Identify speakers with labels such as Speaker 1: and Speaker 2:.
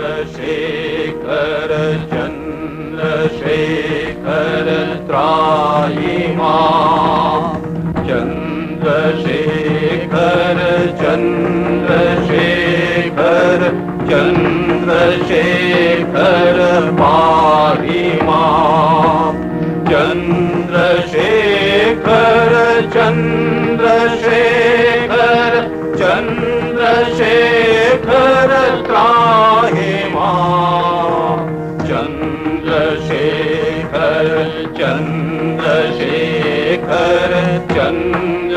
Speaker 1: चन्द्रशेखर चन्द्रशेखर त्राहि माम् चन्द्रशेखर चन्द्रशेखर चन्द्रशेखर पाहि माम् चन्द्रशेखर चन्द्रशेखर चन्द्रशेखर चन्द्रशेखर चन्द्रशेखर चन्द्र